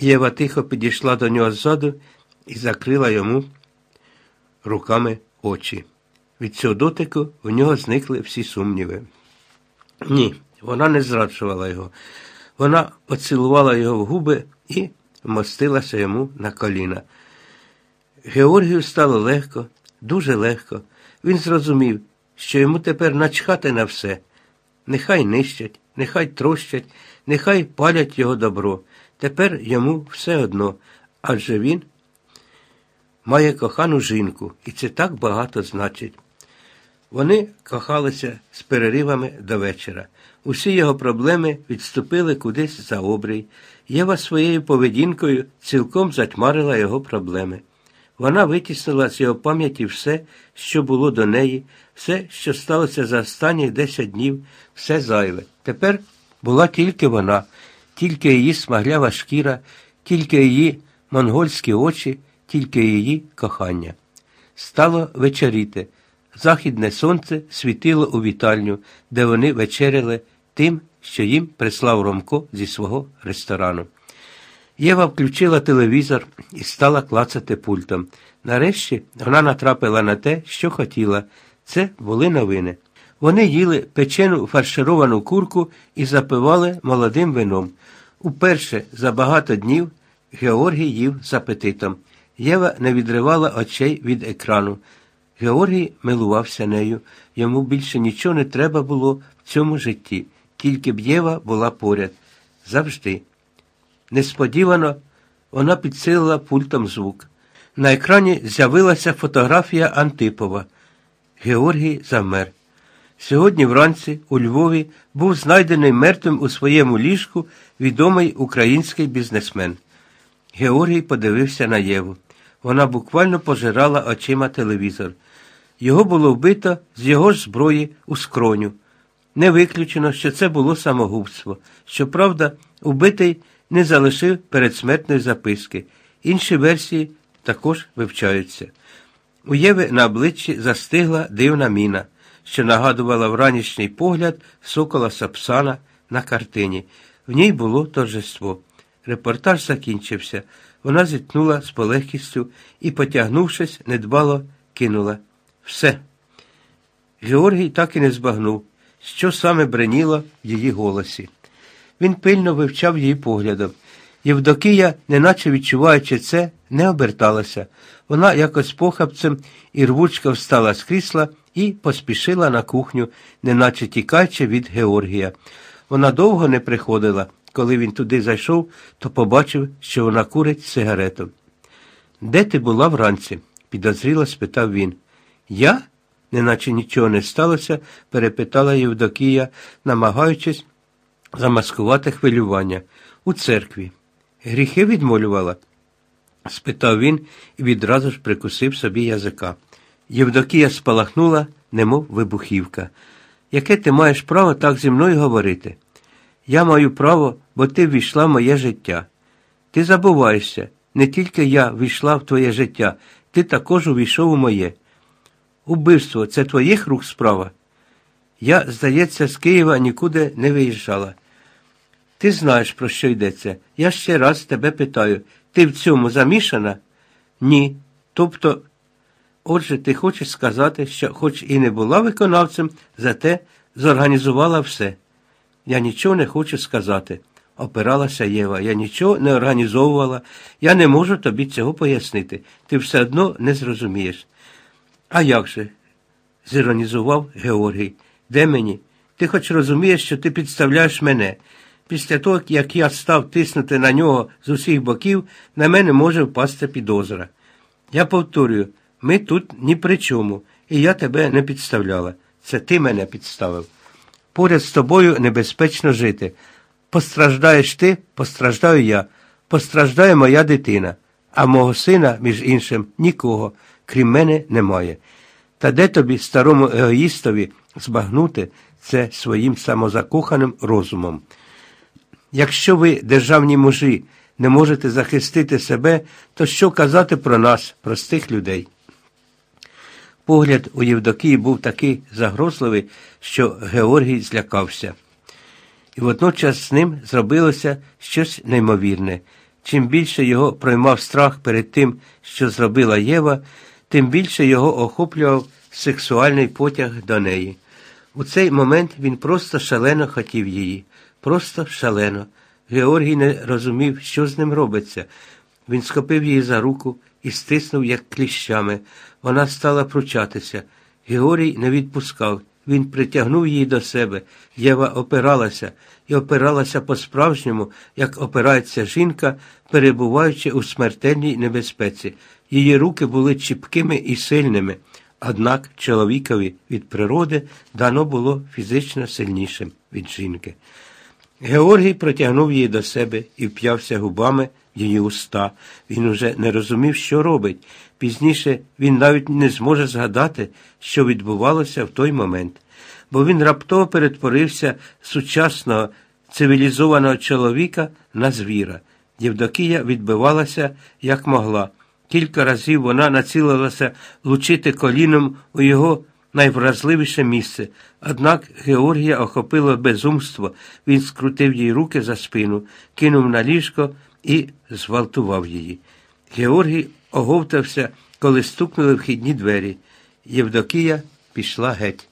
Єва тихо підійшла до нього ззаду і закрила йому руками очі. Від цього дотику у нього зникли всі сумніви. Ні, вона не зраджувала його. Вона поцілувала його в губи і вмостилася йому на коліна. Георгію стало легко, дуже легко. Він зрозумів, що йому тепер начхати на все. Нехай нищать, нехай трощать, нехай палять його добро. Тепер йому все одно, адже він має кохану жінку, і це так багато значить. Вони кохалися з переривами до вечора. Усі його проблеми відступили кудись за обрій. Єва своєю поведінкою цілком затьмарила його проблеми. Вона витіснила з його пам'яті все, що було до неї, все, що сталося за останні десять днів, все зайве. Тепер була тільки вона, тільки її смаглява шкіра, тільки її монгольські очі, тільки її кохання. Стало вечоріти. Західне сонце світило у вітальню, де вони вечеряли тим, що їм прислав Ромко зі свого ресторану. Єва включила телевізор і стала клацати пультом. Нарешті вона натрапила на те, що хотіла. Це були новини. Вони їли печену фаршировану курку і запивали молодим вином. Уперше за багато днів Георгій їв з апетитом. Єва не відривала очей від екрану. Георгій милувався нею. Йому більше нічого не треба було в цьому житті, тільки б Єва була поряд. Завжди. Несподівано вона підсилила пультом звук. На екрані з'явилася фотографія Антипова. Георгій замер. Сьогодні вранці у Львові був знайдений мертвим у своєму ліжку відомий український бізнесмен. Георгій подивився на Єву. Вона буквально пожирала очима телевізор. Його було вбито з його ж зброї у скроню. Не виключено, що це було самогубство. Щоправда, убитий не залишив передсмертної записки. Інші версії також вивчаються. У Єви на обличчі застигла дивна міна, що нагадувала вранішній погляд сокола Сапсана на картині. В ній було торжество. Репортаж закінчився. Вона зіткнула з полегкістю і, потягнувшись, недбало кинула. Все. Георгій так і не збагнув, що саме бреніло в її голосі. Він пильно вивчав її поглядом. Євдокія, неначе відчуваючи це, не оберталася. Вона якось похапцем і рвучка встала з крісла і поспішила на кухню, неначе тікаючи від Георгія. Вона довго не приходила. Коли він туди зайшов, то побачив, що вона курить сигарету. Де ти була вранці? підозріло спитав він. Я? Неначе нічого не сталося, перепитала Євдокія, намагаючись замаскувати хвилювання. У церкві. Гріхи відмолювала? спитав він і відразу ж прикусив собі язика. Євдокія спалахнула, немов вибухівка. Яке ти маєш право так зі мною говорити? Я маю право, бо ти ввійшла в моє життя. Ти забуваєшся, не тільки я війшла в твоє життя, ти також увійшов у моє. Убивство це твоїх рук справа. Я, здається, з Києва нікуди не виїжджала. Ти знаєш, про що йдеться. Я ще раз тебе питаю ти в цьому замішана? Ні. Тобто, отже, ти хочеш сказати, що, хоч і не була виконавцем, зате зорганізувала все. Я нічого не хочу сказати, опиралася Єва. Я нічого не організовувала, я не можу тобі цього пояснити. Ти все одно не зрозумієш. А як же? зіронізував Георгій. Де мені? Ти хоч розумієш, що ти підставляєш мене. Після того, як я став тиснути на нього з усіх боків, на мене може впасти підозра. Я повторюю, ми тут ні при чому, і я тебе не підставляла. Це ти мене підставив. Поряд з тобою небезпечно жити. Постраждаєш ти, постраждаю я, постраждає моя дитина, а мого сина, між іншим, нікого, крім мене, немає. Та де тобі, старому егоїстові, збагнути це своїм самозакоханим розумом? Якщо ви, державні мужі, не можете захистити себе, то що казати про нас, простих людей? Погляд у Євдокії був такий загрозливий, що Георгій злякався. І водночас з ним зробилося щось неймовірне. чим більше його проймав страх перед тим, що зробила Єва, тим більше його охоплював сексуальний потяг до неї. У цей момент він просто шалено хотів її, просто шалено. Георгій не розумів, що з ним робиться. Він схопив її за руку і стиснув, як кліщами. Вона стала пручатися. Георгій не відпускав. Він притягнув її до себе. Єва опиралася і опиралася по-справжньому, як опирається жінка, перебуваючи у смертельній небезпеці. Її руки були чіпкими і сильними, однак чоловікові від природи дано було фізично сильнішим від жінки. Георгій протягнув її до себе і вп'явся губами її уста. Він уже не розумів, що робить. Пізніше він навіть не зможе згадати, що відбувалося в той момент, бо він раптово перетворився сучасного цивілізованого чоловіка на звіра. Євдокія відбивалася, як могла. Кілька разів вона націлилася лучити коліном у його найвразливіше місце. Однак Георгія охопило безумство. Він скрутив їй руки за спину, кинув на ліжко і зґвалтував її. Георгій оговтався, коли стукнули вхідні двері. Євдокія пішла геть.